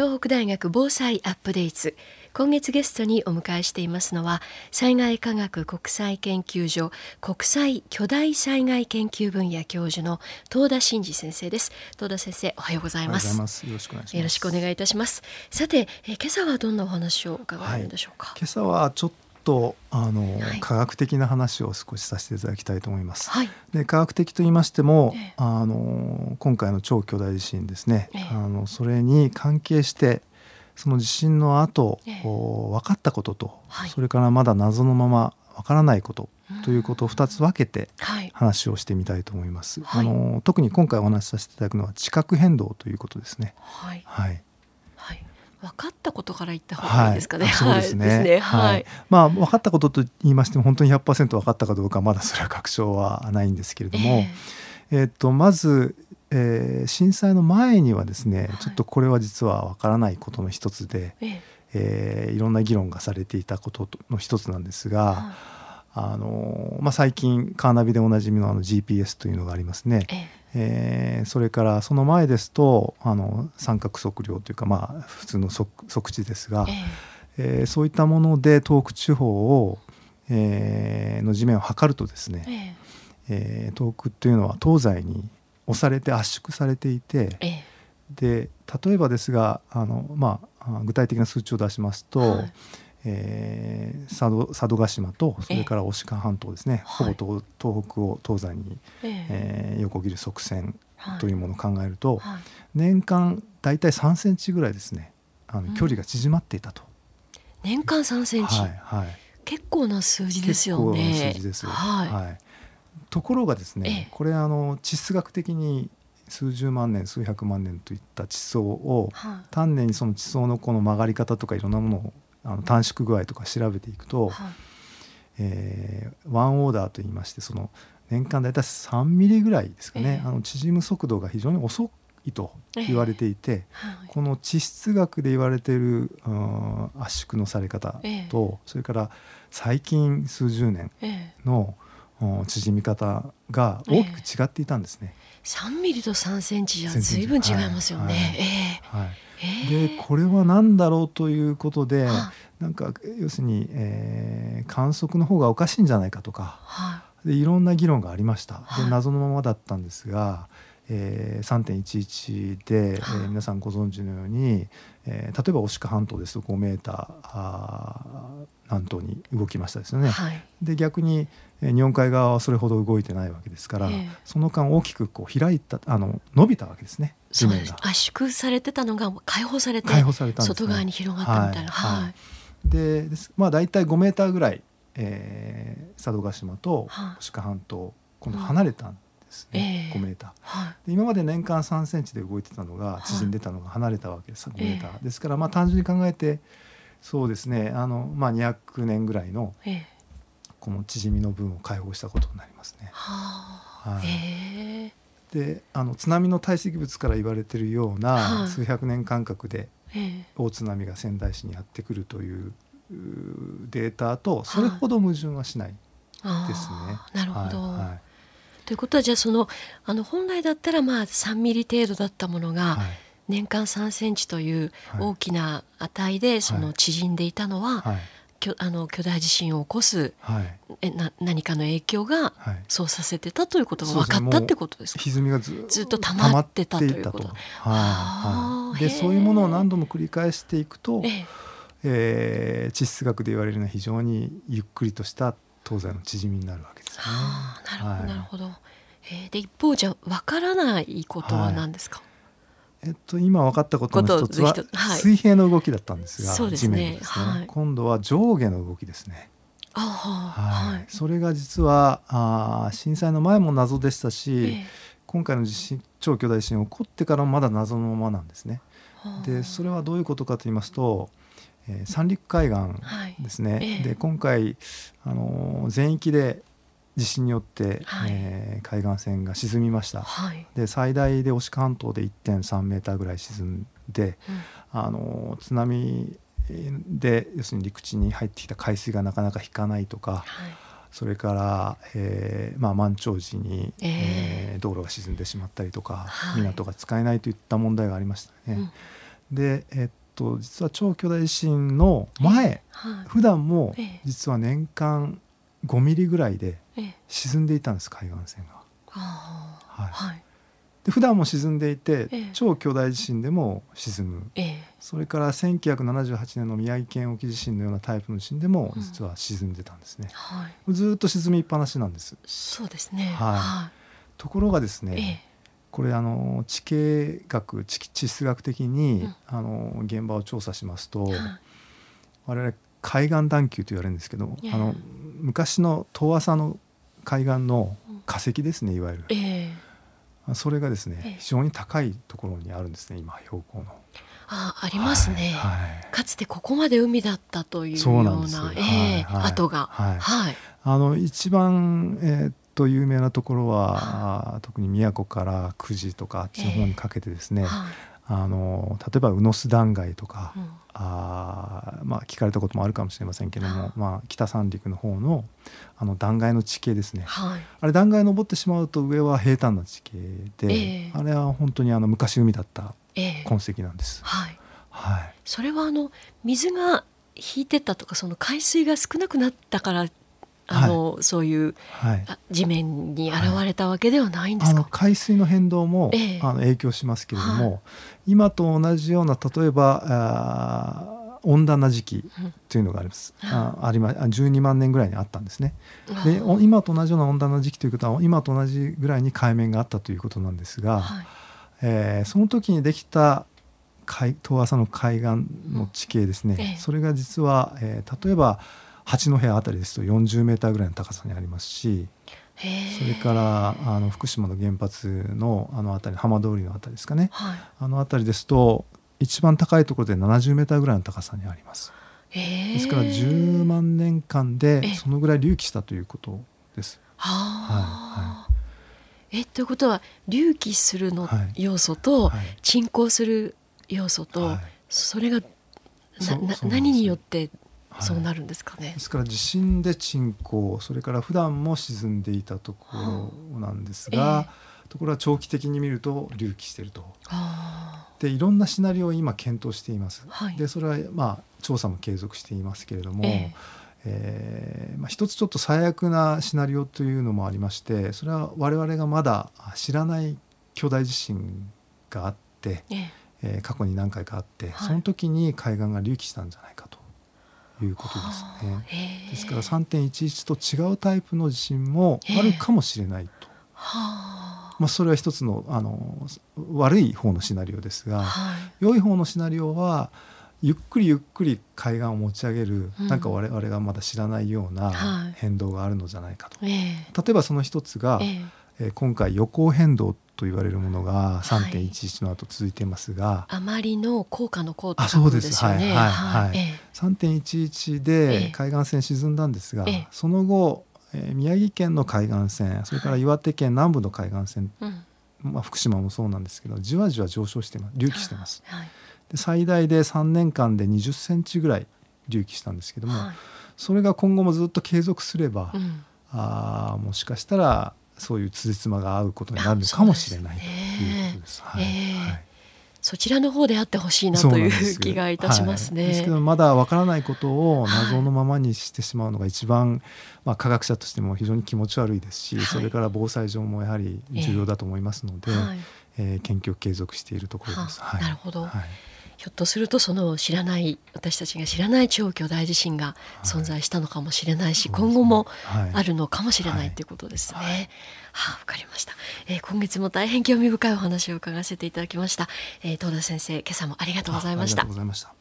東北大学防災アップデート。今月ゲストにお迎えしていますのは災害科学国際研究所国際巨大災害研究分野教授の東田真嗣先生です。東田先生おはようございます。よろしくお願いします。よろしくお願いいたします。さてえ今朝はどんなお話を伺えるんでしょうか、はい、今朝はちょっとあの、はい、科学的な話を少しさせていただきたいと思います。はい、で科学的と言いましても、ええ、あの今回の超巨大地震ですね、え、あのそれに関係してその地震の後、ええ、分かったことと、はい、それからまだ謎のまま分からないことということを2つ分けて話をしてみたいと思います。あの特に今回お話しさせていただくのは地殻変動ということですね。はい、はい分かったことから言った方がいいですかね。はい、そうですね。はい、まあ分かったことと言いましても本当に100%分かったかどうかまだそれは確証はないんですけれども、えー、えーとまず、えー、震災の前にはですね、はい、ちょっとこれは実は分からないことの一つで、えー、えー、いろんな議論がされていたことの一つなんですが。はいあのまあ、最近カーナビでおなじみのあの GPS というのがありますね、ええ。ー、それからその前ですとあの三角測量というか、まあ、普通の測測値ですが、えー、えー、そういったもので東北地方を、えー、の地面を測るとですね、ええ。ー、東北というのは東西に押されて圧縮されていて、で例えばですがあの、まあ、具体的な数値を出しますと、はいえー、佐渡佐渡島とそれから牡鹿半島ですね、ほぼ東東北を東西に、えー、横切る側線というものを考えると、はい、年間大体3センチぐらいですね。あの距離が縮まっていたと。うん、年間3センチ、はいはい、結構な数字ですよね。結構な数字です、はい、はい、ところがですね、これあの地質学的に数十万年数百万年といった地層を、丹念にその地層のこの曲がり方とかいろんなものをあの短縮具合とか調べていくと、はい、えー、ワンオーダーといいましてその年間大体3ミリぐらいですかね、えー、あの縮む速度が非常に遅いと言われていて、えーはい、この地質学で言われている、うん、圧縮のされ方と、えー、それから最近数十年の、縮み方が大きく違っていたんですね。えー、3ミリと3センチじゃ随分違いますよね。でこれは何だろうということでなんか要するに、えー、観測の方がおかしいんじゃないかとか、でいろんな議論がありました。で謎のままだったんですが、えー、3.11で、えー、皆さんご存知のように、えー、例えば牡鹿半島ですと5メーター南東に動きましたですよね。はい、で逆に日本海側はそれほど動いてないわけですから、えー、その間大きくこう開いたあの伸びたわけですね地面が。圧縮されてたのが解放されて解放された、ね、外側に広がったみたいな。はい、はい、でまあ大体5メーターぐらい、えー、佐渡島と牡鹿半島今度離れたんですね、えー、5メーター、はい、今まで年間3センチで動いてたのが縮んでたのが離れたわけです、はい、5メーター、え。ー、ですからまあ単純に考えてそうですねあの、まあ、200年ぐらいのこの縮みの分を解放したことになりますね。はい、であの津波の堆積物から言われているような数百年間隔で大津波が仙台市にやってくるというデータとそれほど矛盾はしないですね。なるほど、はいはい、ということはじゃあそのあの本来だったらまあ3ミリ程度だったものが、はい。年間3センチという大きな値でその縮んでいたのは、はい、あの巨大地震を起こす、はい、えな何かの影響がそうさせてたということが分かったってことですか、歪みがずずっと溜まってたということ。はい、でそういうものを何度も繰り返していくと、ええ。ー、地質学で言われるような非常にゆっくりとした東西の縮みになるわけです。ね。なるほど、なるほど。えー、で一方じゃ分からないことは何ですか、えっと、今分かったことの一つは水平の動きだったんですが、はい、地面ですね、はい、今度は上下の動きですね。はい、それが実はあ震災の前も謎でしたし、えー、今回の地震超巨大地震起こってからもまだ謎のままなんですね。でそれはどういうことかと言いますと、えー、三陸海岸ですね、はいえ。ー、で今回、あのー、全域で地震によって、はい、えー、海岸線が沈みました、はい、で最大で牡鹿半島で1.3メーターぐらい沈んで、うん、あの津波で要するに陸地に入ってきた海水がなかなか引かないとか、はい、それから、えーまあ、満潮時に、えー、えー、道路が沈んでしまったりとか、港が使えないといった問題がありましたね。うん。で、えっと、実は超巨大地震の前、はい、普段も実は年間5ミリぐらいで沈んでいたんです海岸線が。はい、で普段も沈んでいて、超巨大地震でも沈む、それから1978年の宮城県沖地震のようなタイプの地震でも実は沈んでたんですね、うんはい、ずっと沈みっぱなしなんです。そうですね、はい、ところがですね、これあの地形学地地質学的に、うん、あの現場を調査しますと、我々海岸段丘と言われるんですけど、あの昔の遠浅の海岸の化石ですねいわゆる、えー、それがですね、非常に高いところにあるんですね今標高の。あありますね、はい。はい、かつてここまで海だったというようなな、えー、はい、跡が、はい。あの一番、えー、と有名なところは、特に宮古から久慈とかあっちの方にかけてですね、えー、あ。の例えば宇野須断崖とか、うん、あまあ、聞かれたこともあるかもしれませんけども、まあ、北三陸の方のあの断崖の地形ですね、はい、あれ断崖登ってしまうと上は平坦な地形で、えー、あれは本当にあの昔海だった痕跡なんです。えー、はい。はい、それはあの水が引いてたとかその海水が少なくなったからあの、はい、そういう、はい、地面に現れたわけではないんですか、海水の変動も、えあの影響しますけれども、今と同じような例えばあ温暖な時期というのがあります、うん、あありま12万年ぐらいにあったんですね。で今と同じような温暖な時期ということは今と同じぐらいに海面があったということなんですが、はい、えー、その時にできた海遠浅の海岸の地形ですね、ええ、それが実は、えー、例えば八戸あたりですと40メーターぐらいの高さにありますしそれからあの福島の原発のあの辺り浜通りの辺りですかね、はい、あの辺りですと一番高いところで70メーターぐらいの高さにあります。ですから10万年間でそのぐらい隆起したということです。ははい、えということは隆起するの要素と、はい、沈降する要素と、はい、それがなな何によってそうなるんですかね、はい、ですから地震で沈降それから普段も沈んでいたところなんですが、えー、ところが長期的に見ると隆起していると。でいろんなシナリオを今検討しています。はい、でそれはまあ調査も継続していますけれども。えーえーまあ、一つちょっと最悪なシナリオというのもありましてそれは我々がまだ知らない巨大地震があって、ええ。えー、過去に何回かあって、はい、その時に海岸が隆起したんじゃないかということですね。ですから3.11と違うタイプの地震もあるかもしれないと。まあ、それは一つのあの悪い方のシナリオですが、はい、良い方のシナリオはゆっくりゆっくり海岸を持ち上げる、うん、なんか我々がまだ知らないような変動があるのじゃないかと。はい、例えばその一つが、えー、えー、今回予行変動と言われるものが3.11の後続いていますが、はい、あまりの効果の効果です。よね。はいはいはい、3.11で海岸線沈んだんですが、えその後、えー、宮城県の海岸線それから岩手県南部の海岸線、はい、まあ、福島もそうなんですけどじわじわ上昇してます。隆起してます。はい、で最大で3年間で20センチぐらい隆起したんですけども、はい、それが今後もずっと継続すれば、うん、あもしかしたらそういう辻褄が合うことになるのかもしれないということです。はい、そちらの方であってほしいなという気がいたしますね。はい、です。けどまだわからないことを謎のままにしてしまうのが一番、まあ、科学者としても非常に気持ち悪いですし、はい、それから防災上もやはり重要だと思いますので、えー、えー、研究を継続しているところです。なるほど、ひょっとするとその知らない私たちが知らない超巨大地震が存在したのかもしれないし、はい、今後もあるのかもしれないということですね。はい、はあ、わかりました、えー、今月も大変興味深いお話を伺わせていただきました、えー、東田先生今朝もありがとうございました。ありがとうございました。